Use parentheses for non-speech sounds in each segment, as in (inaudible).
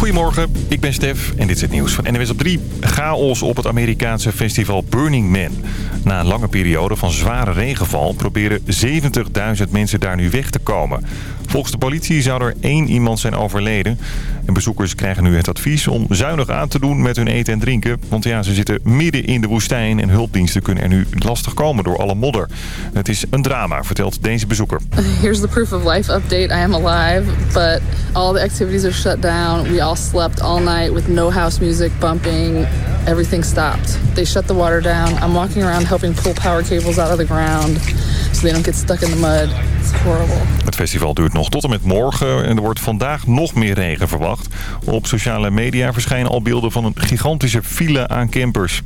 Goedemorgen, ik ben Stef en dit is het nieuws van NWS op 3. Chaos op het Amerikaanse festival Burning Man. Na een lange periode van zware regenval proberen 70.000 mensen daar nu weg te komen. Volgens de politie zou er één iemand zijn overleden. En bezoekers krijgen nu het advies om zuinig aan te doen met hun eten en drinken. Want ja, ze zitten midden in de woestijn en hulpdiensten kunnen er nu lastig komen door alle modder. Het is een drama, vertelt deze bezoeker. Here's the proof of life update. I am alive, but all the activities are shut down. We all slept all night with no house music bumping. Everything stopped. They shut the water down. I'm walking around helping pull power cables out of the ground so they stuck in the mud. Het festival duurt nog tot en met morgen en er wordt vandaag nog meer regen verwacht. Op sociale media verschijnen al beelden van een gigantische file aan campers.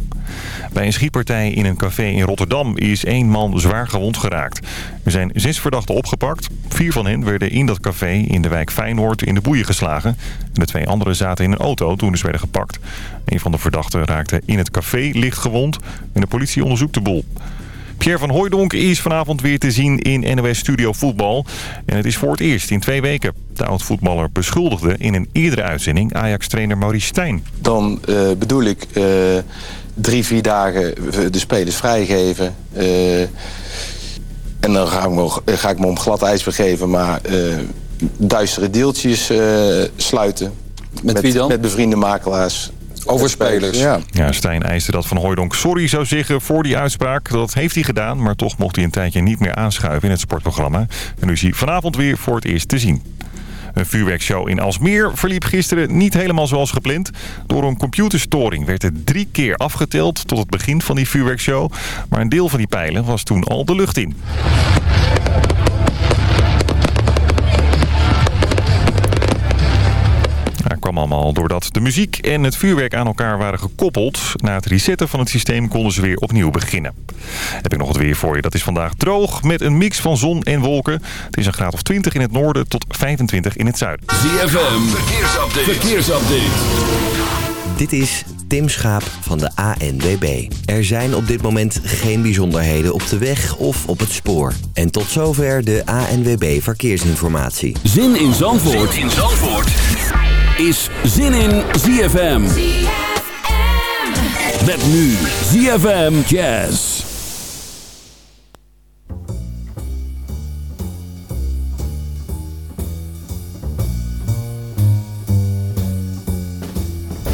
Bij een schietpartij in een café in Rotterdam is één man zwaar gewond geraakt. Er zijn zes verdachten opgepakt. Vier van hen werden in dat café in de wijk Feyenoord in de boeien geslagen. En de twee anderen zaten in een auto toen ze werden gepakt. Een van de verdachten raakte in het café licht gewond en de politie onderzoekt de boel. Pierre van Hooijdonk is vanavond weer te zien in NOS Studio Voetbal. En het is voor het eerst in twee weken. De oud-voetballer beschuldigde in een eerdere uitzending Ajax-trainer Maurice Stijn. Dan uh, bedoel ik uh, drie, vier dagen de spelers vrijgeven. Uh, en dan ga ik, me, ga ik me om glad ijs begeven, maar duistere deeltjes sluiten. Met, met wie dan? Met bevriende makelaars. Over spelers. Ja. ja, Stijn eiste dat Van Hooijdonk sorry zou zeggen voor die uitspraak. Dat heeft hij gedaan, maar toch mocht hij een tijdje niet meer aanschuiven in het sportprogramma. En nu is hij vanavond weer voor het eerst te zien. Een vuurwerkshow in Alsmeer verliep gisteren niet helemaal zoals gepland. Door een computerstoring werd het drie keer afgeteld tot het begin van die vuurwerkshow. Maar een deel van die pijlen was toen al de lucht in. Kwam allemaal doordat de muziek en het vuurwerk aan elkaar waren gekoppeld. Na het resetten van het systeem konden ze weer opnieuw beginnen. Heb ik nog het weer voor je. Dat is vandaag droog met een mix van zon en wolken. Het is een graad of 20 in het noorden tot 25 in het zuiden. ZFM, verkeersupdate. verkeersupdate. Dit is Tim Schaap van de ANWB. Er zijn op dit moment geen bijzonderheden op de weg of op het spoor. En tot zover de ANWB Verkeersinformatie. Zin in Zandvoort, zin in Zandvoort is zin in ZFM. Met nu ZFM Jazz.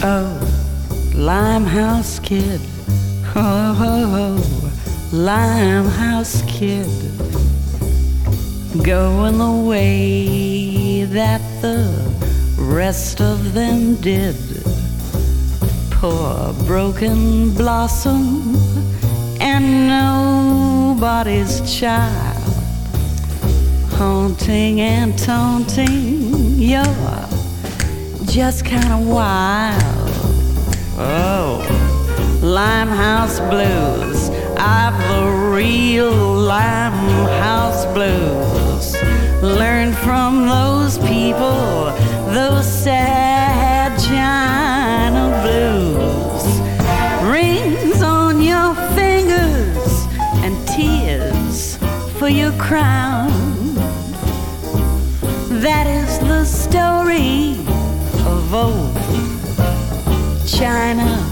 Oh, Limehouse Kid. (laughs) Oh, oh, oh, Limehouse Kid. Going the way that the rest of them did. Poor broken blossom and nobody's child. Haunting and taunting, you're just kind of wild. Oh, Limehouse Blues. I've the real Limehouse Blues. Learn from those people those sad China blues. Rings on your fingers and tears for your crown. That is the story of old China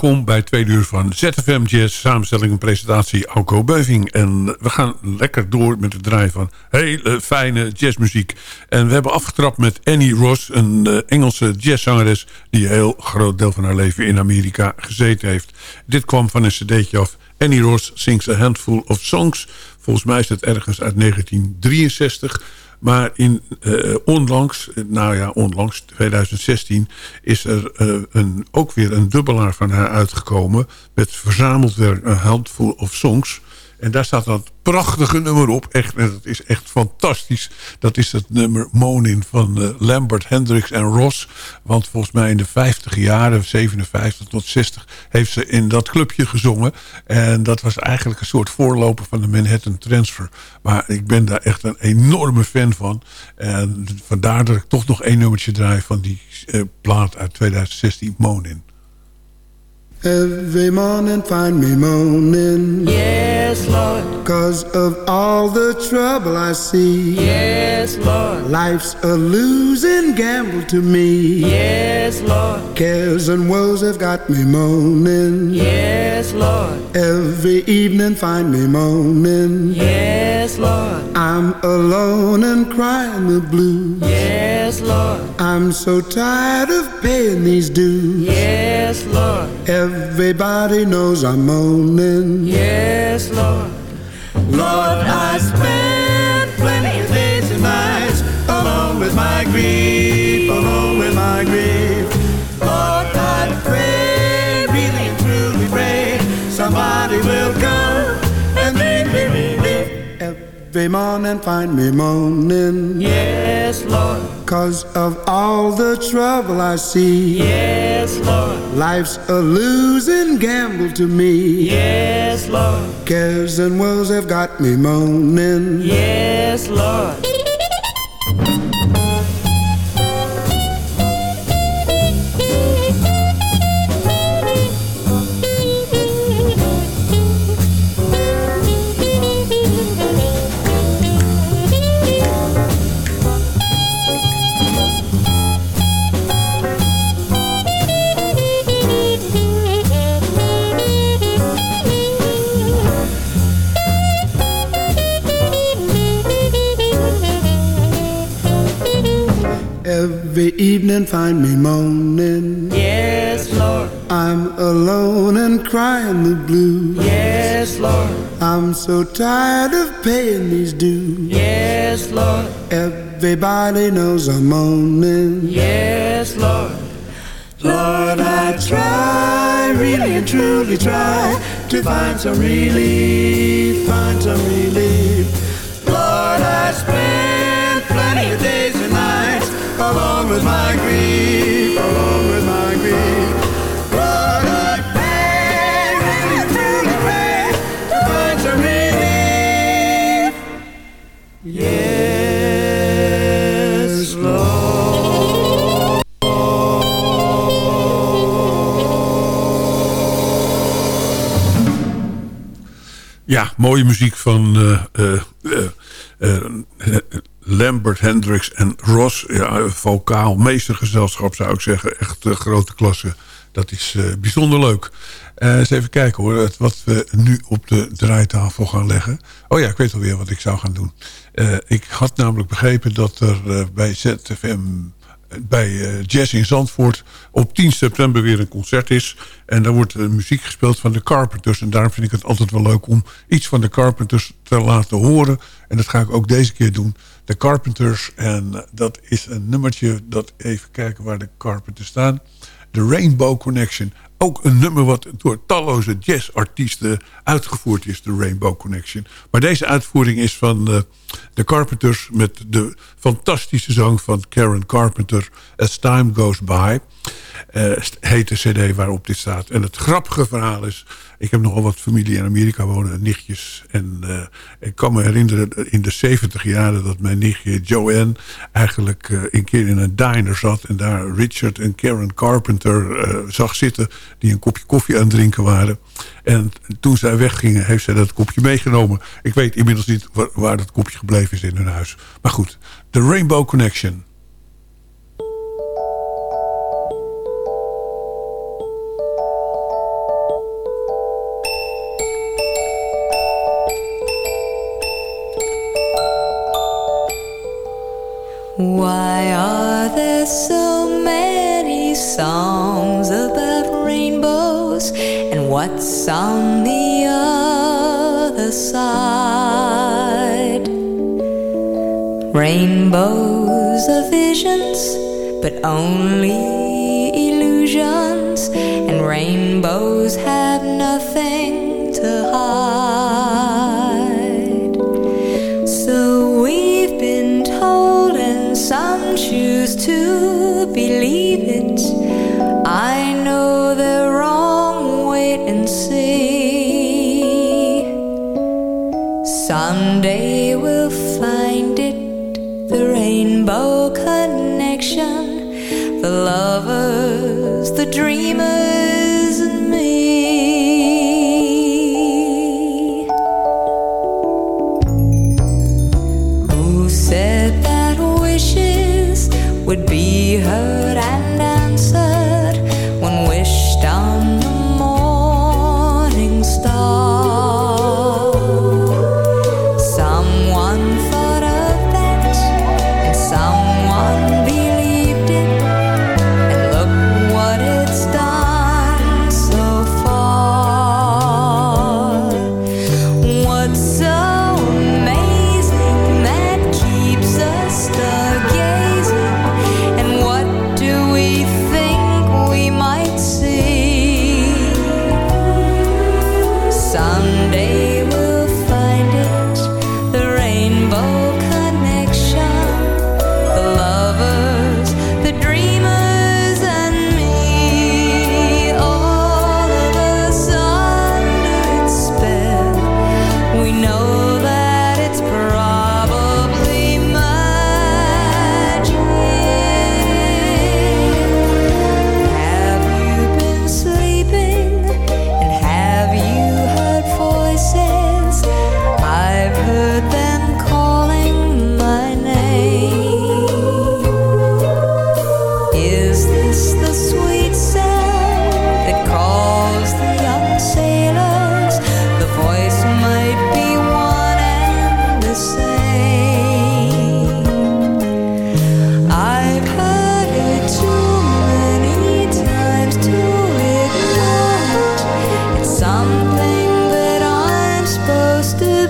Welkom bij Tweede Uur van ZFM Jazz, samenstelling en presentatie Alco Beuving. En we gaan lekker door met het draaien van hele fijne jazzmuziek. En we hebben afgetrapt met Annie Ross, een uh, Engelse jazzzangeres... die een heel groot deel van haar leven in Amerika gezeten heeft. Dit kwam van een cd'tje af. Annie Ross sings a handful of songs. Volgens mij is het ergens uit 1963... Maar in, uh, onlangs, nou ja, onlangs, 2016... is er uh, een, ook weer een dubbelaar van haar uitgekomen... met verzameld werk, een handful of songs... En daar staat dat prachtige nummer op. Echt, en dat is echt fantastisch. Dat is het nummer Monin van uh, Lambert, Hendricks en Ross. Want volgens mij in de 50 jaren, 57 tot 60... heeft ze in dat clubje gezongen. En dat was eigenlijk een soort voorloper van de Manhattan Transfer. Maar ik ben daar echt een enorme fan van. En vandaar dat ik toch nog één nummertje draai... van die uh, plaat uit 2016, Monin. Every morning find me moaning. Yes, Lord. Cause of all the trouble I see. Yes, Lord. Life's a losing gamble to me. Yes, Lord. Cares and woes have got me moaning. Yes, Lord. Every evening find me moaning. Yes, Lord. I'm alone and crying the blues. Yes, Lord. I'm so tired of paying these dues. Yes, Lord. Everybody knows I'm moaning. Yes, Lord. Lord, I spend plenty of days and nights alone with my grief, alone with my grief. Every morning find me moaning. Yes, Lord. Cause of all the trouble I see. Yes, Lord. Life's a losing gamble to me. Yes, Lord. Cares and woes have got me moaning. Yes, Lord. Evening find me moaning. Yes, Lord. I'm alone and crying the blues. Yes, Lord. I'm so tired of paying these dues. Yes, Lord. Everybody knows I'm moaning. Yes, Lord. Lord, I try, really and truly try to find some relief, find some relief. Ja, mooie muziek van uh, Lambert, Hendricks en Ross. Ja, vocaal, meestergezelschap zou ik zeggen. Echt grote klasse. Dat is bijzonder leuk. eens even kijken hoor, wat we nu op de draaitafel gaan leggen. Oh ja, ik weet alweer wat ik zou gaan doen. ik had namelijk begrepen dat er bij ZFM bij uh, Jazz in Zandvoort op 10 september weer een concert is. En daar wordt uh, muziek gespeeld van de Carpenters. En daarom vind ik het altijd wel leuk om iets van de Carpenters te laten horen. En dat ga ik ook deze keer doen. De Carpenters. En dat is een nummertje dat even kijken waar de Carpenters staan. The Rainbow Connection. Ook een nummer wat door talloze jazzartiesten uitgevoerd is. De Rainbow Connection. Maar deze uitvoering is van De Carpenters met de fantastische zang van Karen Carpenter... As Time Goes By. Uh, heet de cd waarop dit staat. En het grappige verhaal is... Ik heb nogal wat familie in Amerika wonen, nichtjes. En uh, ik kan me herinneren in de 70 jaren dat mijn nichtje Joanne eigenlijk uh, een keer in een diner zat. En daar Richard en Karen Carpenter zag zitten. Die een kopje koffie aan het drinken waren. En toen zij weggingen heeft zij dat kopje meegenomen. Ik weet inmiddels niet waar, waar dat kopje gebleven is in hun huis. Maar goed, The Rainbow Connection. Why are there so many songs about rainbows? And what's on the other side? Rainbows are visions, but only illusions. And rainbows have nothing to hide. So we've been told, and some choose to believe it. I know they're wrong, wait and see. Someday rainbow connection, the lovers, the dreamers,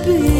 be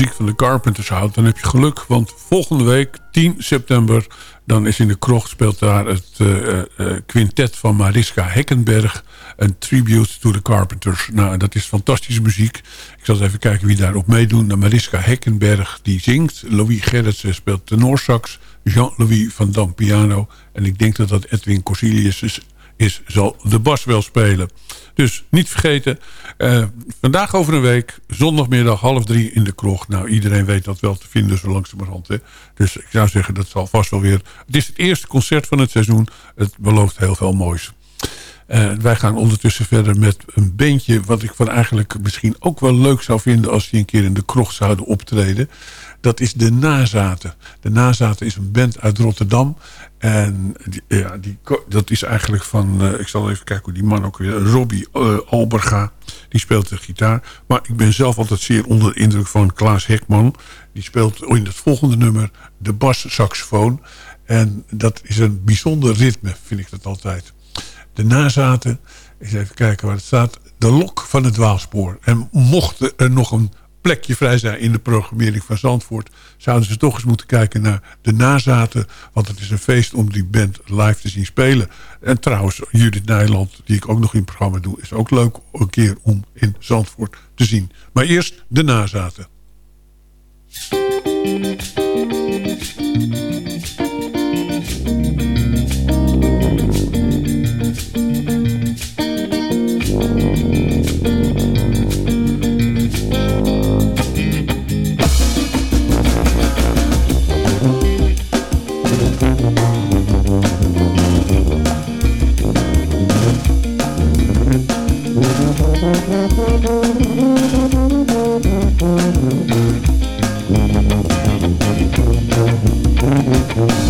muziek van de Carpenters houdt, dan heb je geluk. Want volgende week, 10 september, dan is in de krocht speelt daar het uh, uh, quintet van Mariska Heckenberg. Een tribute to the Carpenters. Nou, dat is fantastische muziek. Ik zal eens even kijken wie daarop meedoen. Nou, Mariska Heckenberg die zingt. Louis Gerritsen speelt tenorsax. Jean-Louis van Dam piano. En ik denk dat dat Edwin Corsilius is, is zal de bas wel spelen. Dus niet vergeten, uh, vandaag over een week, zondagmiddag half drie in de kroeg. Nou, iedereen weet dat wel te vinden zo langzamerhand. Hè? Dus ik zou zeggen, dat zal vast wel weer... Het is het eerste concert van het seizoen. Het belooft heel veel moois. Uh, wij gaan ondertussen verder met een beentje... wat ik van eigenlijk misschien ook wel leuk zou vinden... als die een keer in de kroeg zouden optreden. Dat is de Nazaten. De Nazaten is een band uit Rotterdam. En ja, die, dat is eigenlijk van... Uh, ik zal even kijken hoe die man ook weer... Robbie uh, Alberga. Die speelt de gitaar. Maar ik ben zelf altijd zeer onder de indruk van Klaas Hekman. Die speelt in het volgende nummer de bassaxofoon. En dat is een bijzonder ritme, vind ik dat altijd. De nazaten, eens even kijken waar het staat... de lok van het dwaalspoor. En mocht er nog een plekje vrij zijn in de programmering van Zandvoort... zouden ze toch eens moeten kijken naar de nazaten. Want het is een feest om die band live te zien spelen. En trouwens, Judith Nijland, die ik ook nog in het programma doe... is ook leuk een keer om in Zandvoort te zien. Maar eerst de nazaten. Thank you.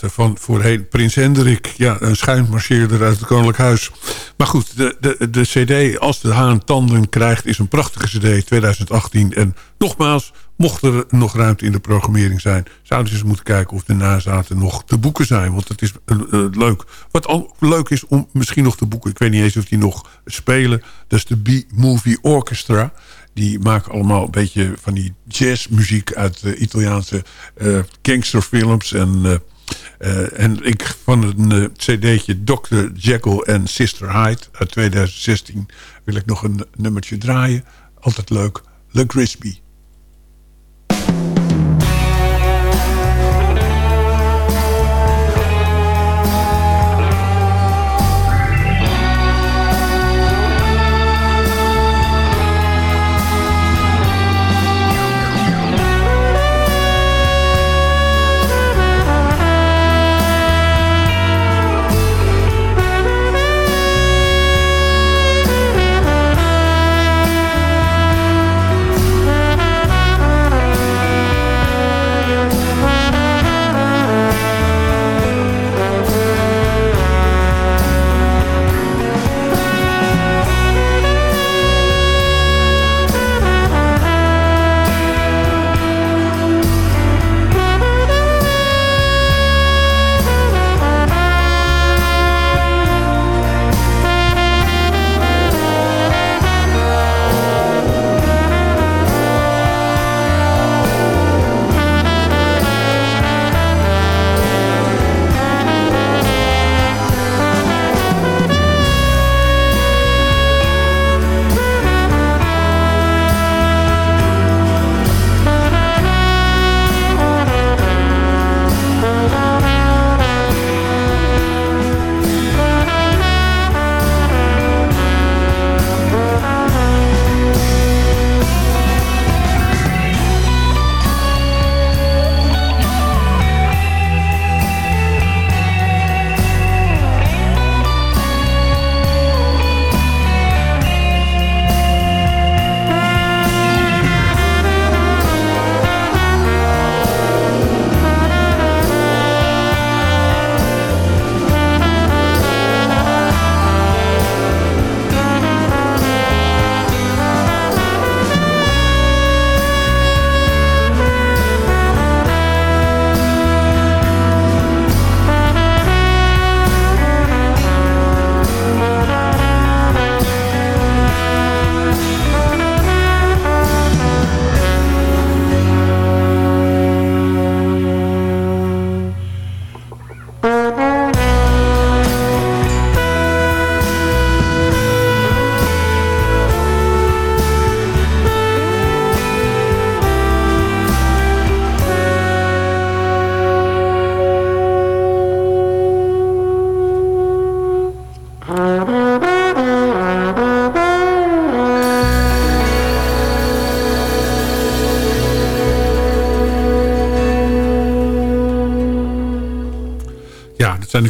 Van voorheen Prins Hendrik. Ja, een schuimmarcheerder uit het Koninklijk Huis. Maar goed, de, de, de cd Als de Haan tanden krijgt... is een prachtige cd 2018. En nogmaals, mocht er nog ruimte in de programmering zijn... zouden ze eens moeten kijken of de nazaten nog te boeken zijn. Want het is uh, uh, leuk. Wat ook leuk is om misschien nog te boeken... ik weet niet eens of die nog spelen... dat is de B-Movie Orchestra... Die maken allemaal een beetje van die jazzmuziek uit uh, Italiaanse uh, gangsterfilms. En, en ik van een cd'tje Dr. Jekyll en Sister Hyde uit 2016 wil ik nog een nummertje draaien. Altijd leuk. Le Grisby.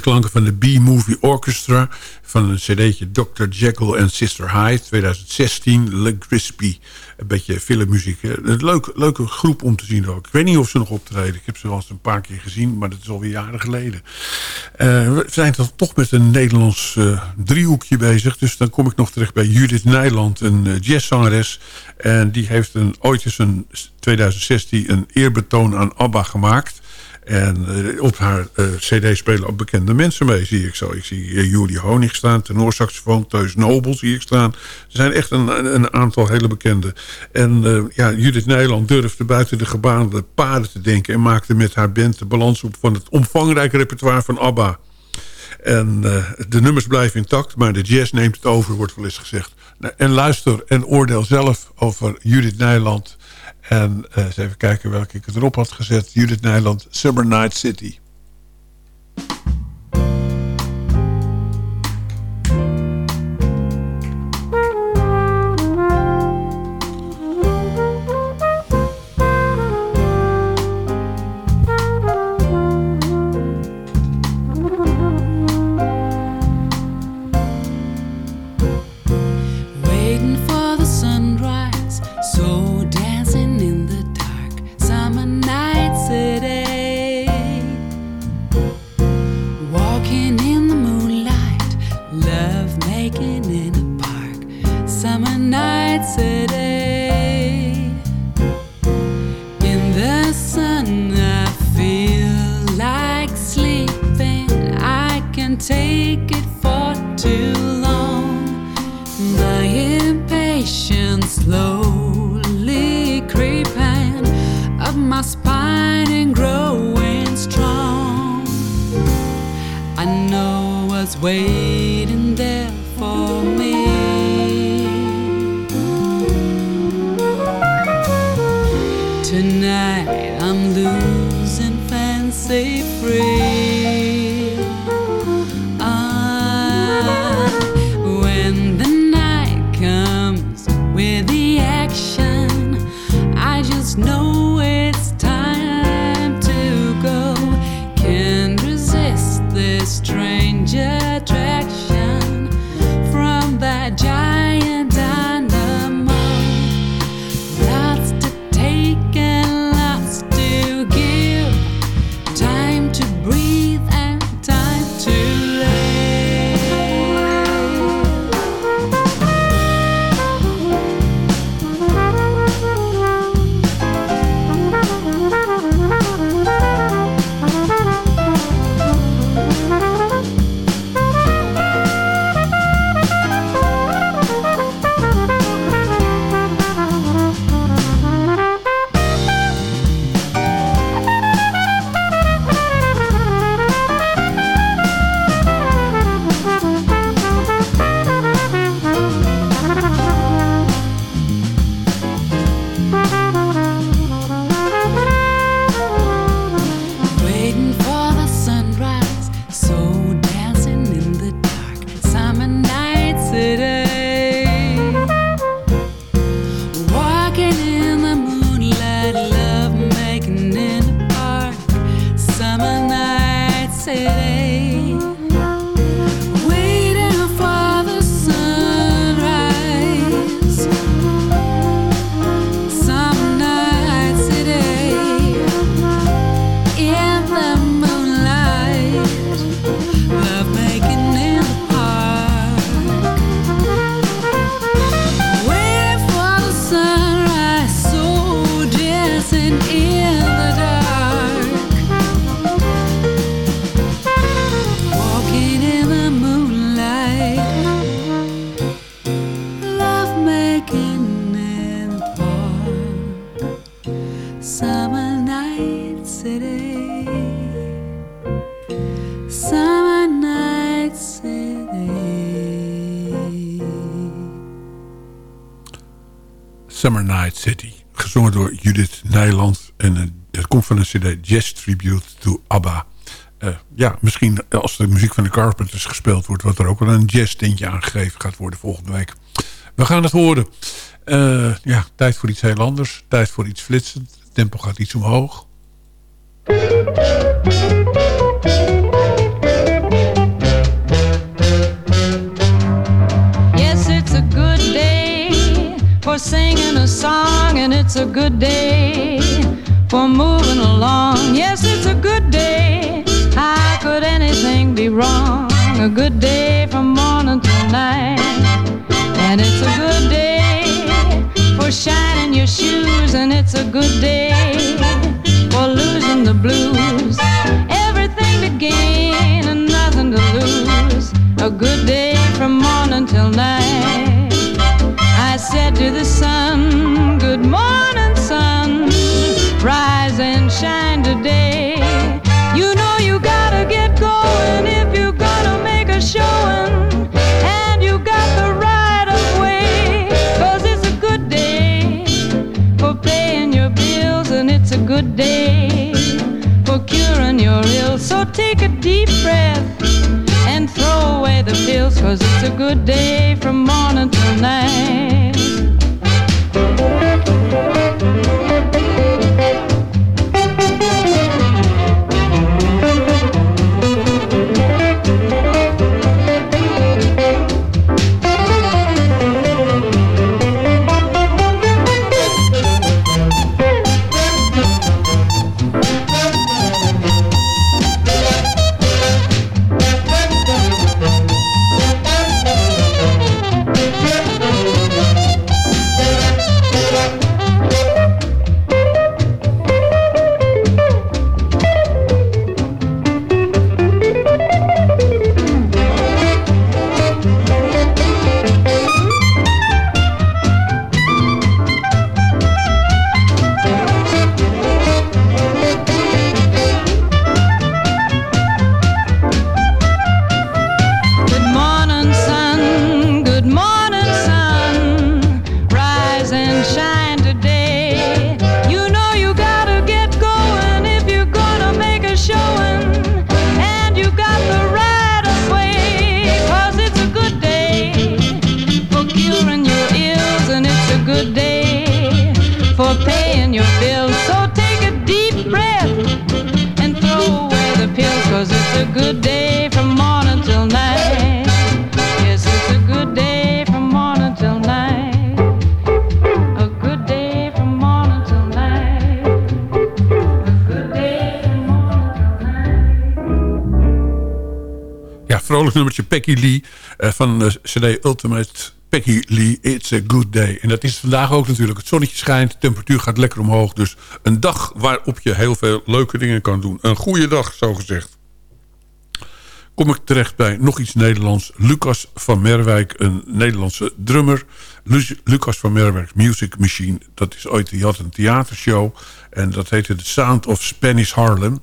Klanken van de B-Movie Orchestra... van een cd'tje Dr. Jekyll en Sister Hyde, 2016, Le Crispy. Een beetje filmmuziek. Een leuk, leuke groep om te zien ook. Ik weet niet of ze nog optreden. Ik heb ze wel eens een paar keer gezien, maar dat is alweer jaren geleden. Uh, we zijn dan toch met een Nederlands uh, driehoekje bezig. Dus dan kom ik nog terecht bij Judith Nijland, een uh, jazzzangeres. En die heeft een, ooit eens in 2016 een eerbetoon aan ABBA gemaakt... En uh, op haar uh, cd spelen ook bekende mensen mee, zie ik zo. Ik zie uh, Julie Honig staan, tenorsaxofoon, Teus Nobel zie ik staan. Er zijn echt een, een aantal hele bekende. En ja, Judith Nijland durfde buiten de gebaande paden te denken... en maakte met haar band de balans op van het omvangrijke repertoire van ABBA. En de nummers blijven intact, maar de jazz neemt het over, wordt wel eens gezegd. En luister en oordeel zelf over Judith Nijland... En uh, eens even kijken welke ik erop had gezet. Judith Nijland, summer night city. Summer Night City. Gezongen door Judith Nijland. En eh, het komt van een cd Jazz Tribute to ABBA. Eh, ja, misschien als de muziek van de Carpenters gespeeld wordt... wat er ook wel een jazz tintje aangegeven gaat worden volgende week. We gaan het horen. Eh, ja, tijd voor iets heel anders. Tijd voor iets flitsend. Het tempo gaat iets omhoog. Cause it's a good day from morning till night. Nummertje Peggy Lee eh, van de CD Ultimate Peggy Lee, It's a Good Day. En dat is vandaag ook natuurlijk. Het zonnetje schijnt, de temperatuur gaat lekker omhoog. Dus een dag waarop je heel veel leuke dingen kan doen. Een goede dag, zo gezegd. Kom ik terecht bij nog iets Nederlands. Lucas van Merwijk, een Nederlandse drummer. Lu- Lucas van Merwijk Music Machine. Dat is ooit, die had een theatershow. En dat heette The Sound of Spanish Harlem.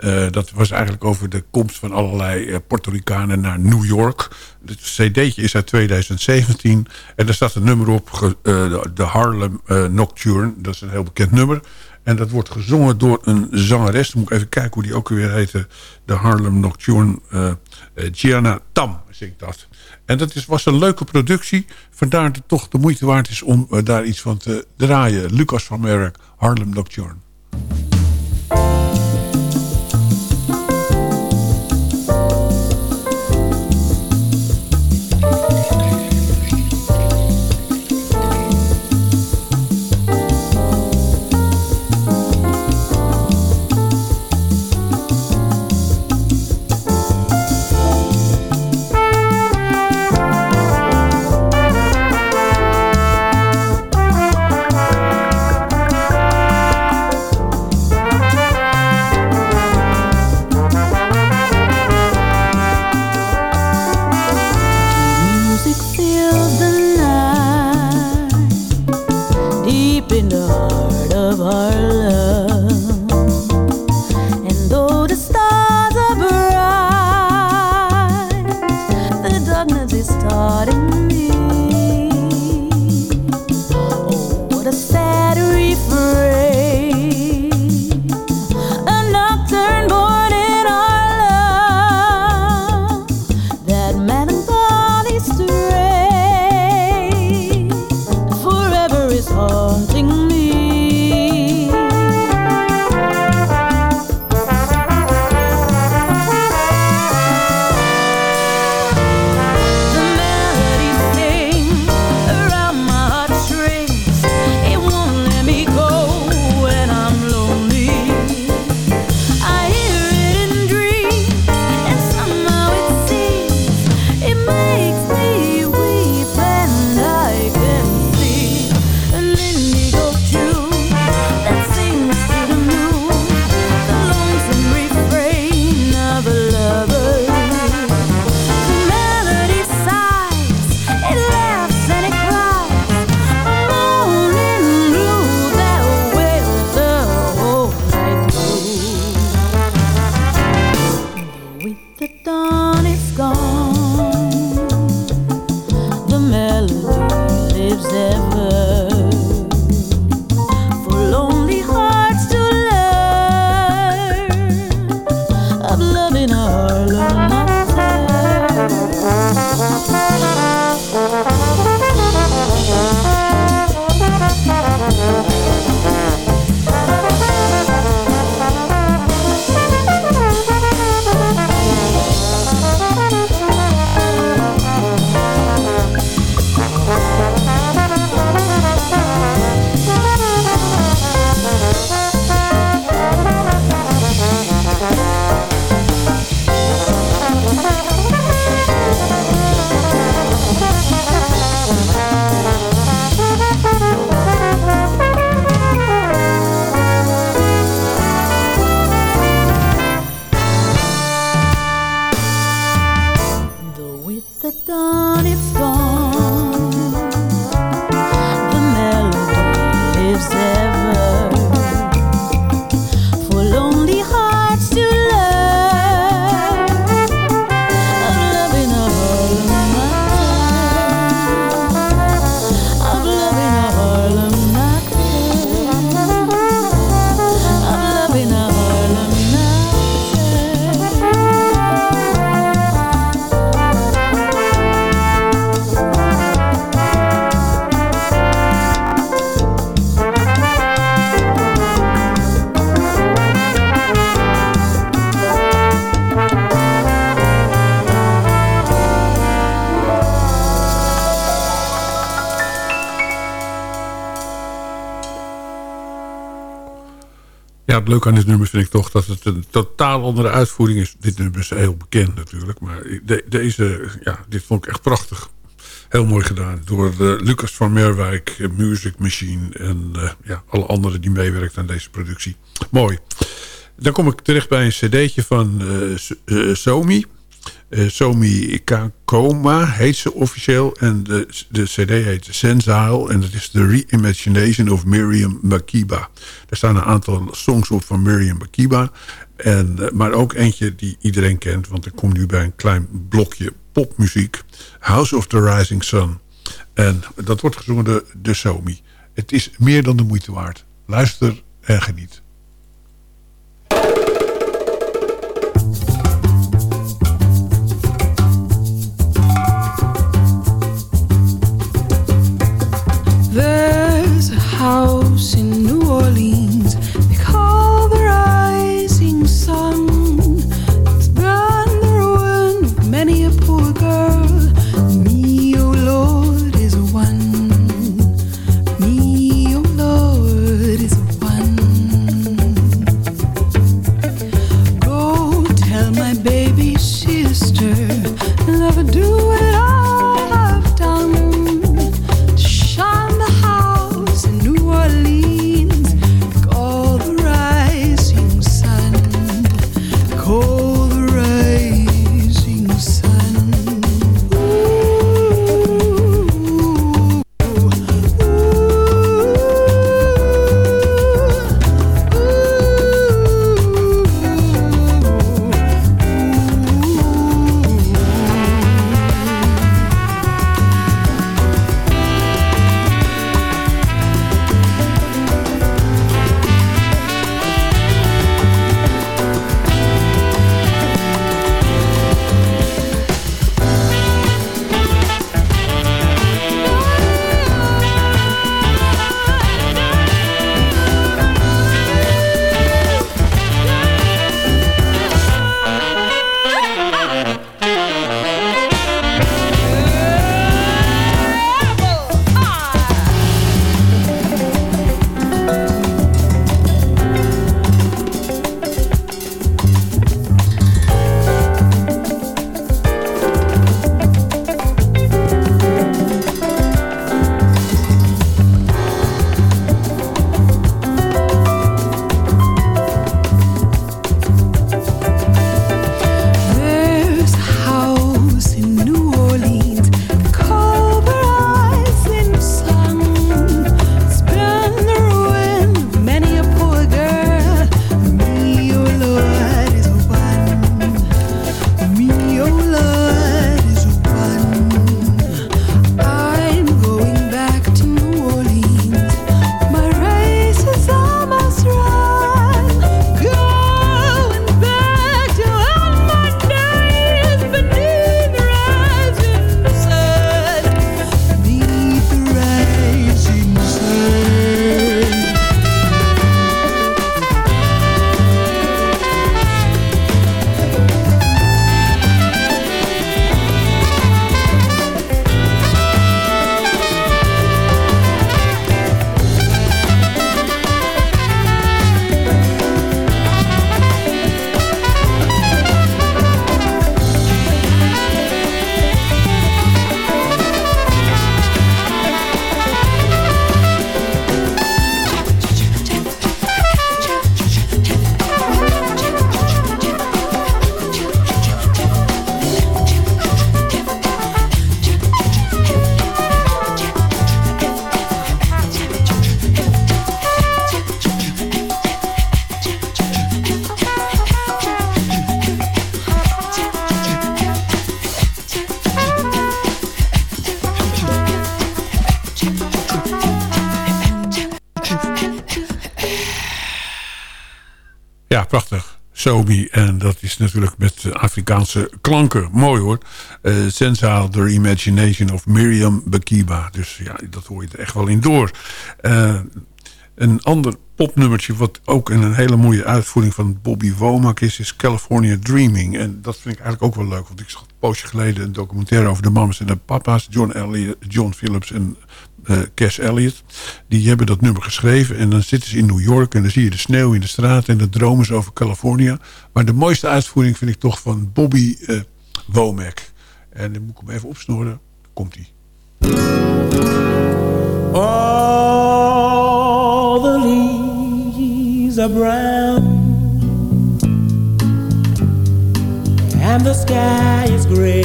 Eh, dat was eigenlijk over de komst van allerlei eh, Puerto Ricanen naar New York. Het cd'tje is uit 2017. En daar staat een nummer op, eh, de- Harlem Nocturne. Dat is een heel bekend nummer. En dat wordt gezongen door een zangeres. Dan moet ik even kijken hoe die ook weer heette. De Harlem Nocturne. Gianna Tam zingt dat. En dat is, was een leuke productie. Vandaar dat het toch de moeite waard is om daar iets van te draaien. Lucas van Merk, Harlem Nocturne. Ja, het leuke aan dit nummer vind ik toch dat het een totaal andere uitvoering is. Dit nummer is heel bekend natuurlijk. Maar de- deze, ja, dit vond ik echt prachtig. Heel mooi gedaan door eh, Lucas van Merwijk, eh, Music Machine... en eh, ja, alle anderen die meewerkt aan deze productie. Mooi. Dan kom ik terecht bij een cd'tje van eh, Somi. Eh, Somi Kakoma heet ze officieel. En de, de cd heet Sensile. En dat is The Reimagination of Miriam Makeba. Er staan een aantal songs op van Miriam Makeba. En, eh, maar ook eentje die iedereen kent. Want ik kom nu bij een klein blokje popmuziek. House of the Rising Sun. En dat wordt gezongen door de Somi. Het is meer dan de moeite waard. Luister en geniet. House in New Orleans they call the Rising Sun. Somi. En dat is natuurlijk met Afrikaanse klanken. Mooi hoor. Uh, Sensaal, The Imagination of Miriam Bakiba. Dus ja, dat hoor je er echt wel in door. Eh, Een ander popnummertje wat ook een hele mooie uitvoering van Bobby Womack is... is California Dreaming. En dat vind ik eigenlijk ook wel leuk. Want ik zag een poosje geleden een documentaire over de mamas en de papa's. John, Elliot, John Phillips en eh Cass Elliot. Die hebben dat nummer geschreven. En dan zitten ze in New York en dan zie je de sneeuw in de straat... en dan dromen ze over California. Maar de mooiste uitvoering vind ik toch van Bobby eh Womack. En dan moet ik hem even opsnoren. Komt-ie. All the leaves are brown and the sky is gray.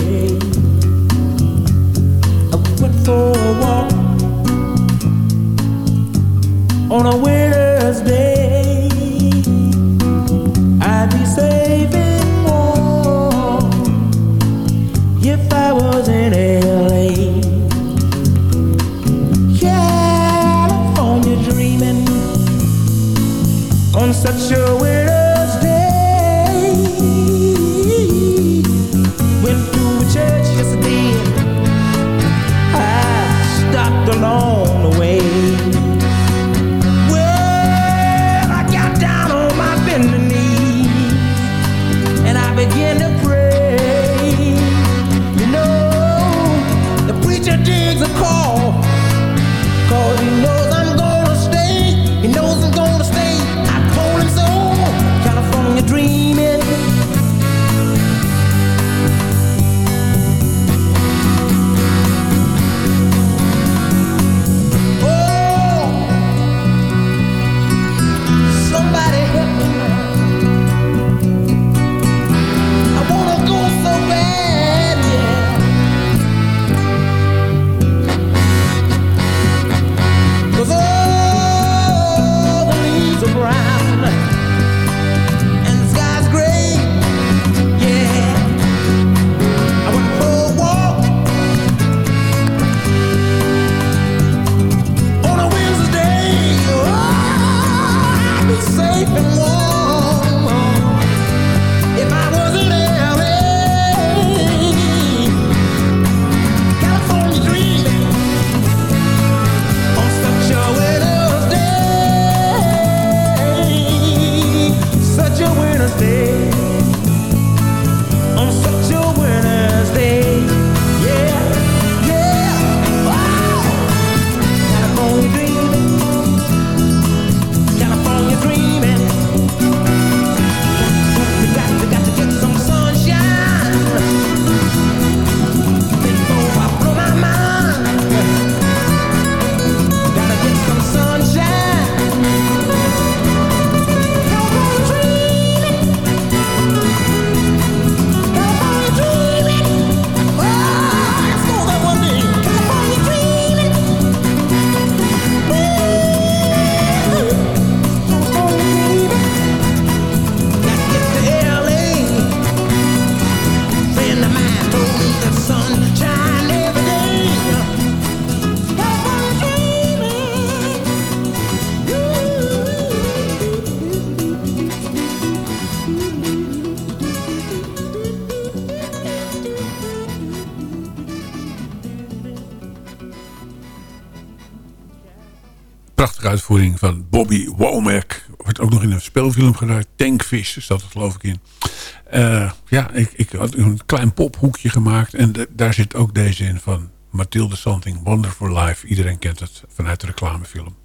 I went for walk on a winter's Staat er geloof ik in. Eh, ja, ik, ik had een klein pophoekje gemaakt. En daar zit ook deze in van Mathilde Santing. Wonderful Life. Iedereen kent het vanuit de reclamefilm.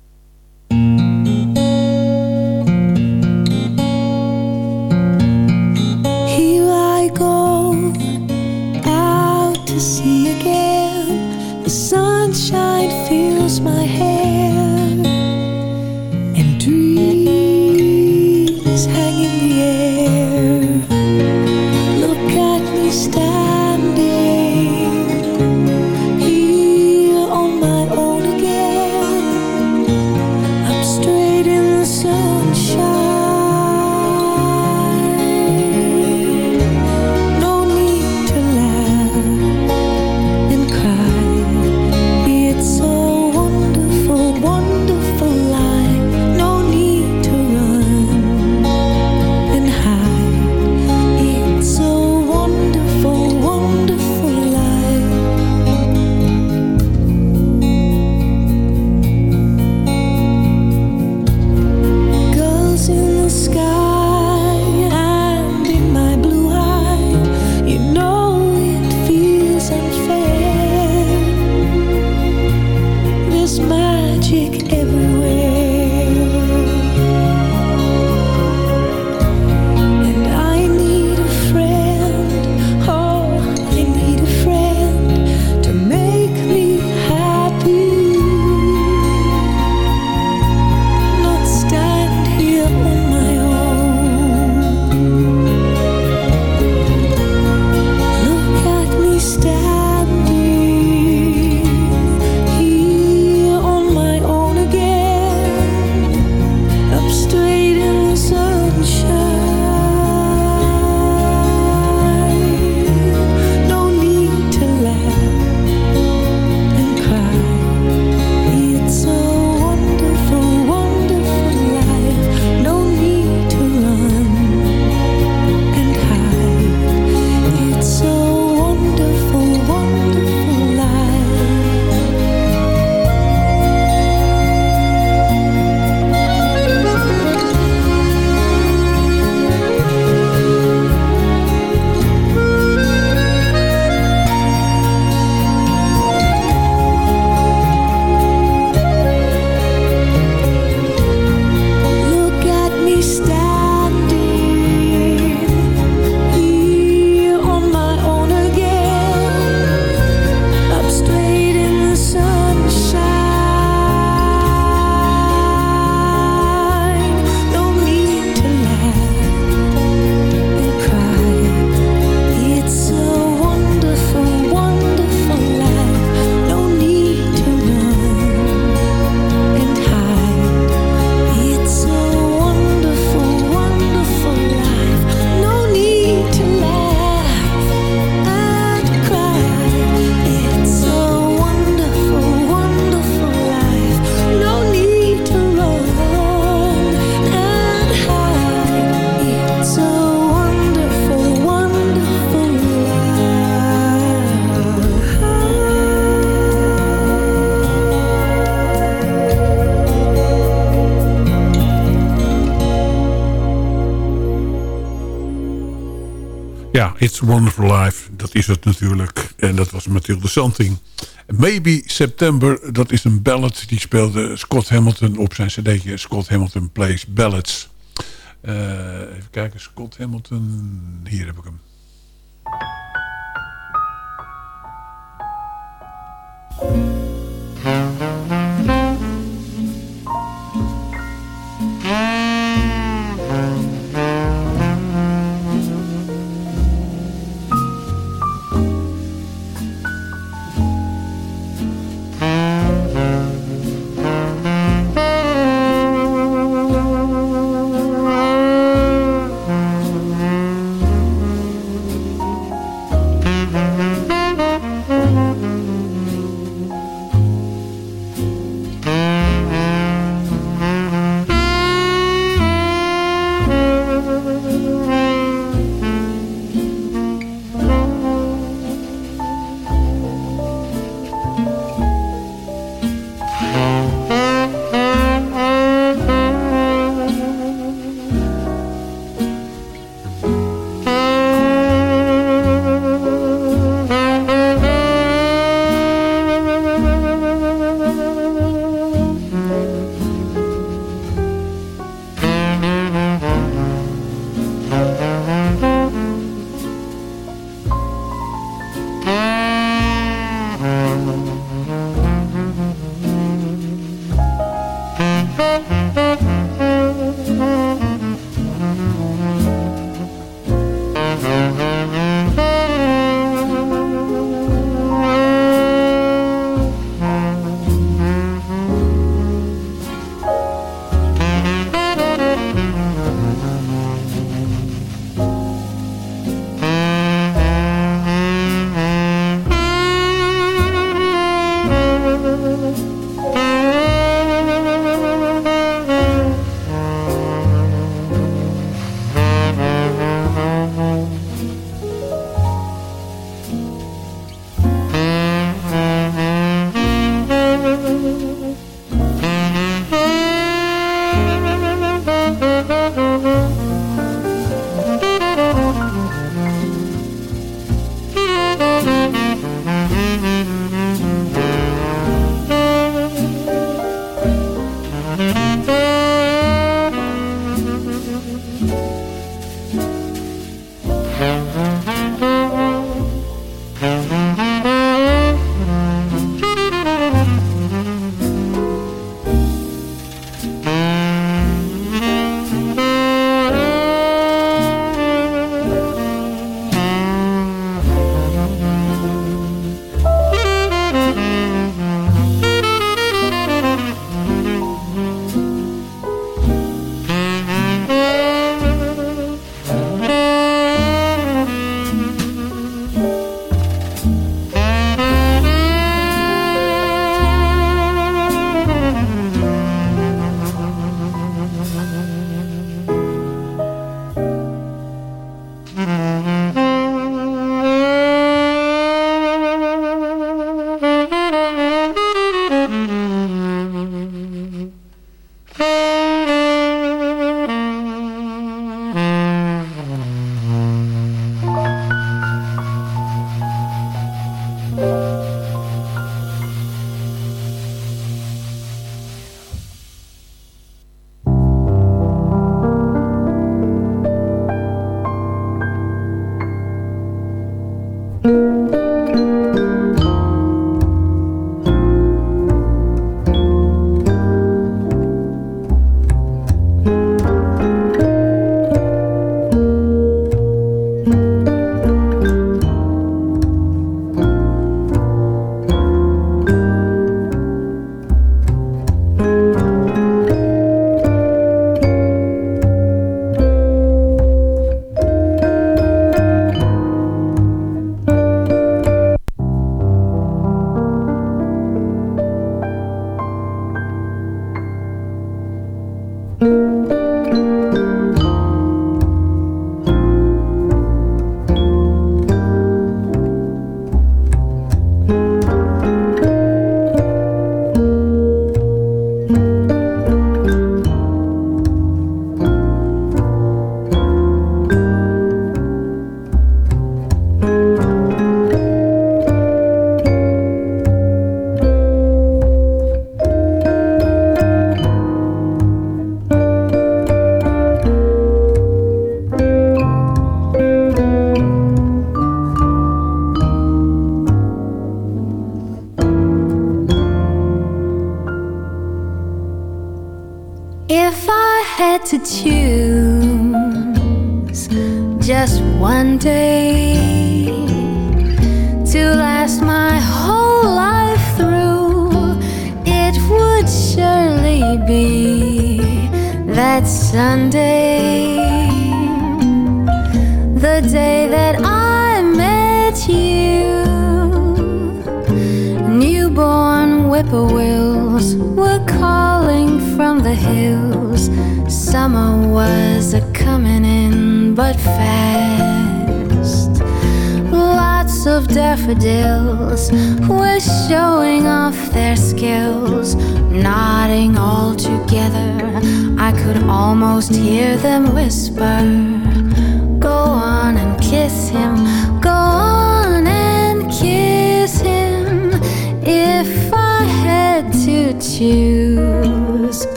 Ja, It's Wonderful Life, dat is het natuurlijk. En dat was Mathilde Santing. Maybe September, dat is een ballad. Die speelde Scott Hamilton op zijn cd'tje. Scott Hamilton Plays Ballads. Eh, even kijken, Scott Hamilton. Hier heb ik hem.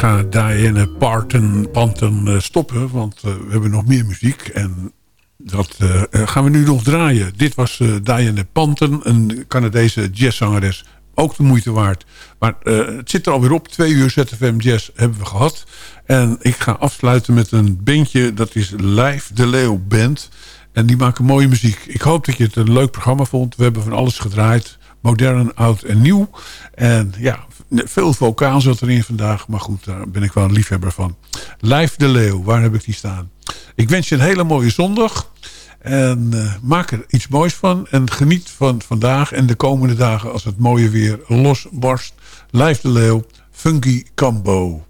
Ga Diane Parton, Panton eh, stoppen, want eh, we hebben nog meer muziek. En dat eh, gaan we nu nog draaien. Dit was eh, Diane Panton, een Canadese jazzzangeres. Ook de moeite waard. Maar het zit er alweer op. Twee uur ZFM Jazz hebben we gehad. En ik ga afsluiten met een bandje. Dat is Live de Leeuw Band. En die maken mooie muziek. Ik hoop dat je het een leuk programma vond. We hebben van alles gedraaid. Modern, oud en nieuw. En ja, veel vocaal zat erin vandaag. Maar goed, daar ben ik wel een liefhebber van. Live de Leeuw, waar heb ik die staan? Ik wens je een hele mooie zondag. En eh, maak er iets moois van. En geniet van vandaag en de komende dagen als het mooie weer losbarst. Live de Leeuw, Funky Combo.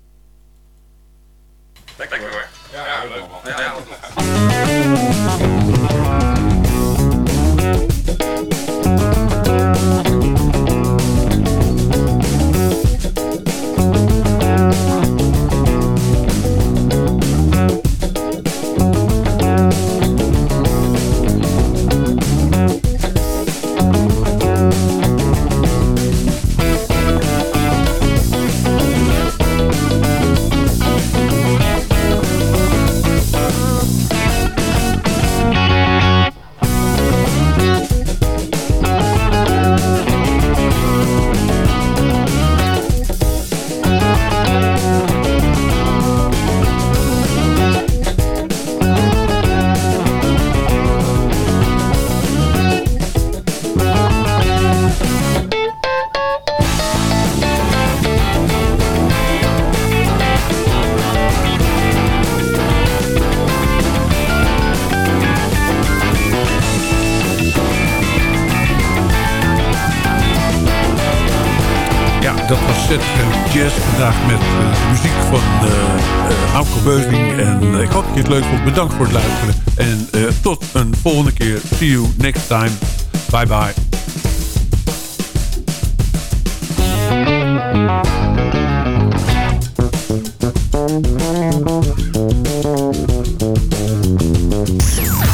Lekker hoor. Ja, leuk. Ja, Ja, Jazz. Vandaag met eh, muziek van uh. En ik hoop dat je het leuk vond. Bedankt voor het luisteren. En tot een volgende keer. See you next time. Bye bye.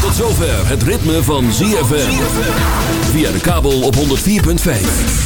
Tot zover het ritme van ZFM. Via de kabel op 104.5.